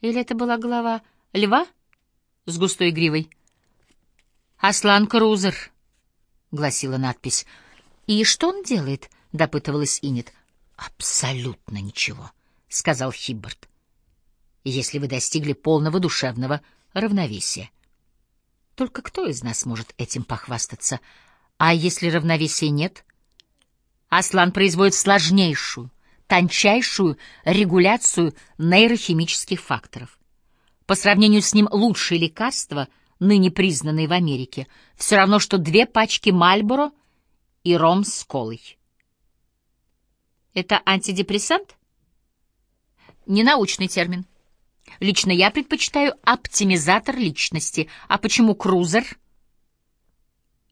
Или это была голова льва с густой гривой? «Аслан Крузер», — гласила надпись. «И что он делает?» — допытывалась Инет. «Абсолютно ничего», — сказал Хиббард. «Если вы достигли полного душевного равновесия. Только кто из нас может этим похвастаться? А если равновесия нет?» Аслан производит сложнейшую, тончайшую регуляцию нейрохимических факторов. По сравнению с ним лучшие лекарства, ныне признанные в Америке, все равно, что две пачки Мальборо и ром с колой. Это антидепрессант? Ненаучный термин. Лично я предпочитаю оптимизатор личности. А почему крузер?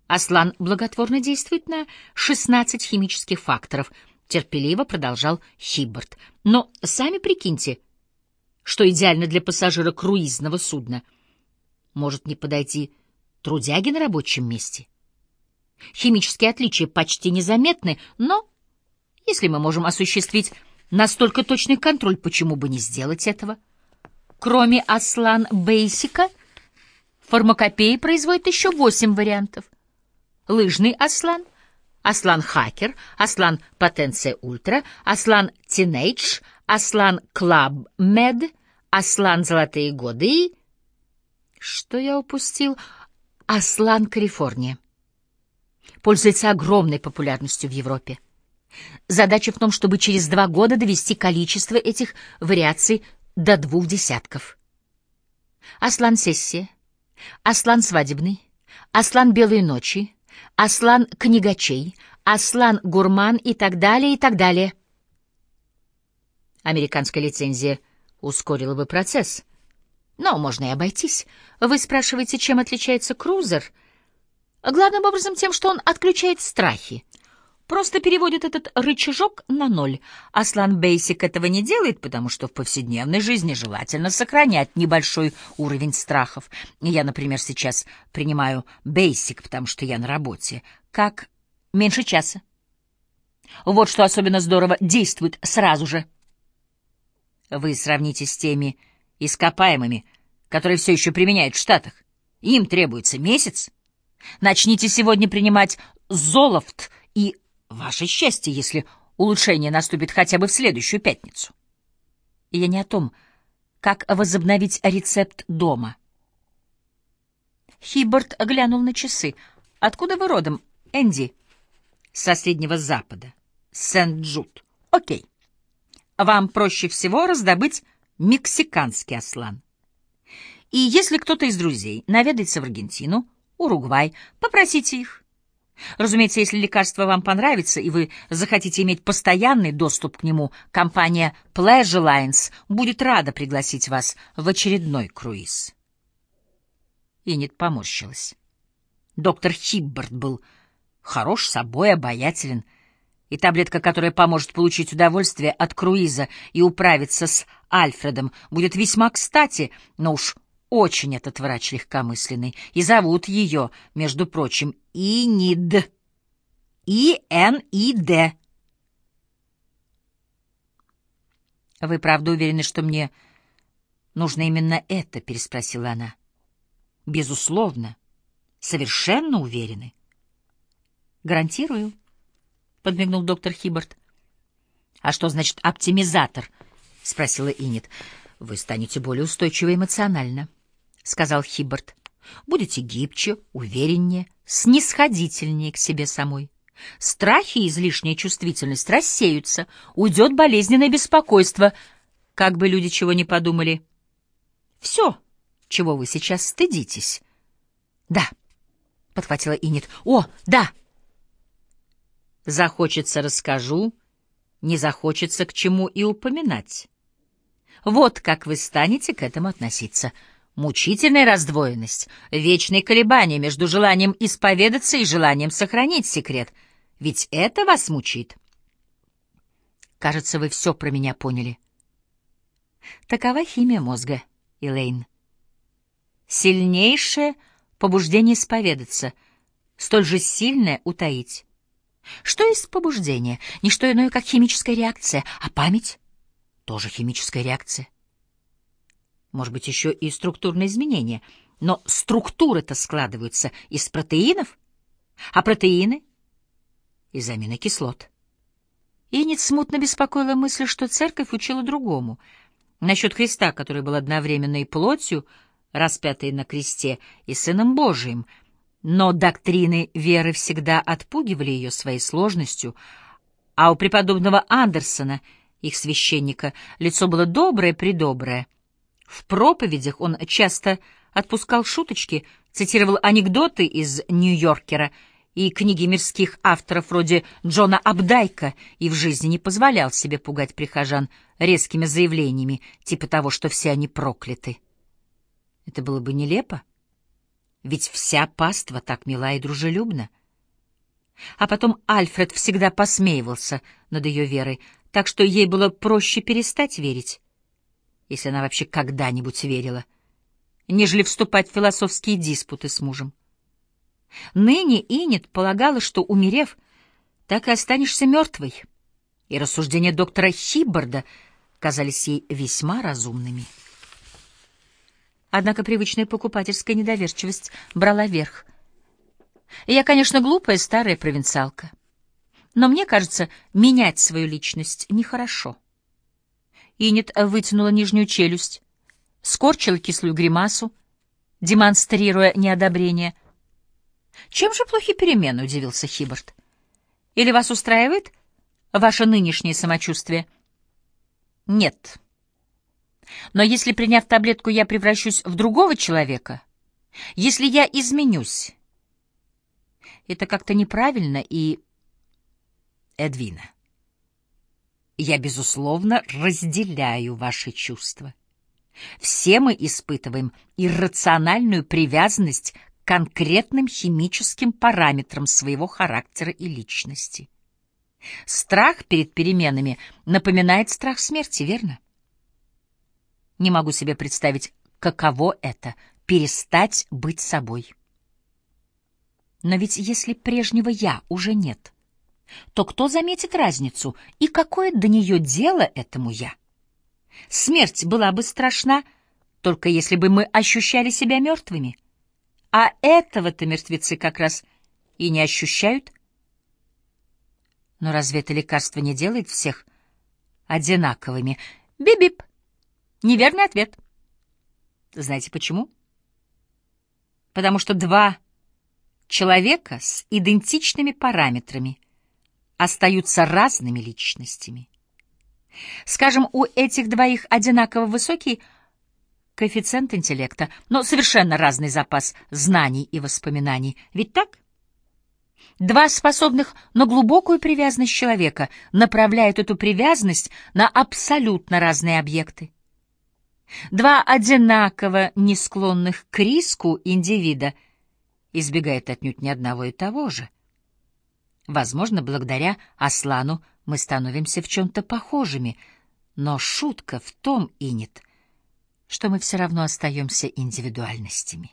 Аслан благотворно действует на 16 химических факторов, терпеливо продолжал Хиббард. Но сами прикиньте, что идеально для пассажира круизного судна. Может не подойти трудяги на рабочем месте? Химические отличия почти незаметны, но если мы можем осуществить настолько точный контроль, почему бы не сделать этого? Кроме Аслан Бейсика, фармакопея производит еще восемь вариантов. Лыжный Аслан, Аслан Хакер, Аслан Потенция Ультра, Аслан Teenage, Аслан Club Med, Аслан Золотые годы и... Что я упустил? Аслан Калифорния. Пользуется огромной популярностью в Европе. Задача в том, чтобы через два года довести количество этих вариаций до двух десятков. Аслан Сессия, Аслан Свадебный, Аслан Белые ночи, Аслан Книгачей, Аслан Гурман и так далее, и так далее. Американская лицензия ускорила бы процесс. Но можно и обойтись. Вы спрашиваете, чем отличается крузер? Главным образом тем, что он отключает страхи — просто переводит этот рычажок на ноль. Аслан Бейсик этого не делает, потому что в повседневной жизни желательно сохранять небольшой уровень страхов. Я, например, сейчас принимаю Бейсик, потому что я на работе, как меньше часа. Вот что особенно здорово действует сразу же. Вы сравните с теми ископаемыми, которые все еще применяют в Штатах. Им требуется месяц. Начните сегодня принимать золофт и Ваше счастье, если улучшение наступит хотя бы в следующую пятницу. Я не о том, как возобновить рецепт дома. Хиббард глянул на часы. «Откуда вы родом, Энди?» «Со Среднего Запада. Сент-Джуд. Окей. Вам проще всего раздобыть мексиканский аслан. И если кто-то из друзей наведается в Аргентину, Уругвай, попросите их. Разумеется, если лекарство вам понравится и вы захотите иметь постоянный доступ к нему, компания Pleasure Lines будет рада пригласить вас в очередной круиз. Иннет поморщилась. Доктор Хиббард был хорош собой, обаятелен, и таблетка, которая поможет получить удовольствие от круиза и управиться с Альфредом, будет весьма кстати, но уж очень этот врач легкомысленный, и зовут ее, между прочим, Инид. И-Н-И-Д. «Вы правда уверены, что мне нужно именно это?» — переспросила она. «Безусловно. Совершенно уверены». «Гарантирую», — подмигнул доктор Хиббард. «А что значит оптимизатор?» — спросила Инет. «Вы станете более устойчивы эмоционально». — сказал Хиббард. «Будете гибче, увереннее, снисходительнее к себе самой. Страхи и излишняя чувствительность рассеются, уйдет болезненное беспокойство, как бы люди чего ни подумали. Все, чего вы сейчас стыдитесь». «Да», — подхватила Инет. «О, да!» «Захочется — расскажу, не захочется к чему и упоминать. Вот как вы станете к этому относиться» мучительная раздвоенность, вечные колебания между желанием исповедаться и желанием сохранить секрет. Ведь это вас мучит. Кажется, вы все про меня поняли. Такова химия мозга, Элейн. Сильнейшее побуждение исповедаться, столь же сильное утаить. Что есть побуждение? Не что иное, как химическая реакция, а память — тоже химическая реакция. Может быть, еще и структурные изменения. Но структуры-то складываются из протеинов, а протеины — из аминокислот. Инет смутно беспокоила мысль, что церковь учила другому. Насчет Христа, который был одновременно и плотью, распятой на кресте, и Сыном Божиим. Но доктрины веры всегда отпугивали ее своей сложностью, а у преподобного Андерсона, их священника, лицо было доброе-предоброе. В проповедях он часто отпускал шуточки, цитировал анекдоты из «Нью-Йоркера» и книги мирских авторов вроде Джона Абдайка и в жизни не позволял себе пугать прихожан резкими заявлениями, типа того, что все они прокляты. Это было бы нелепо, ведь вся паства так мила и дружелюбна. А потом Альфред всегда посмеивался над ее верой, так что ей было проще перестать верить, если она вообще когда-нибудь верила, нежели вступать в философские диспуты с мужем. Ныне Инет полагала, что, умерев, так и останешься мертвой, и рассуждения доктора Хиббарда казались ей весьма разумными. Однако привычная покупательская недоверчивость брала верх. Я, конечно, глупая старая провинциалка, но мне кажется, менять свою личность нехорошо. Инет вытянула нижнюю челюсть, скорчила кислую гримасу, демонстрируя неодобрение — чем же плохи перемены, удивился Хиббард. Или вас устраивает ваше нынешнее самочувствие? Нет. Но если, приняв таблетку, я превращусь в другого человека, если я изменюсь, это как-то неправильно и... Эдвина, я, безусловно, разделяю ваши чувства. Все мы испытываем иррациональную привязанность конкретным химическим параметрам своего характера и личности. Страх перед переменами напоминает страх смерти, верно? Не могу себе представить, каково это — перестать быть собой. Но ведь если прежнего «я» уже нет, то кто заметит разницу и какое до нее дело этому «я»? Смерть была бы страшна, только если бы мы ощущали себя мертвыми — а этого-то мертвецы как раз и не ощущают. Но разве это лекарство не делает всех одинаковыми? Бип-бип. Неверный ответ. Знаете почему? Потому что два человека с идентичными параметрами остаются разными личностями. Скажем, у этих двоих одинаково высокий коэффициент интеллекта, но совершенно разный запас знаний и воспоминаний. Ведь так? Два способных на глубокую привязанность человека направляют эту привязанность на абсолютно разные объекты. Два одинаково не склонных к риску индивида избегают отнюдь ни одного и того же. Возможно, благодаря Аслану мы становимся в чем-то похожими, но шутка в том, Инет, что мы все равно остаемся индивидуальностями.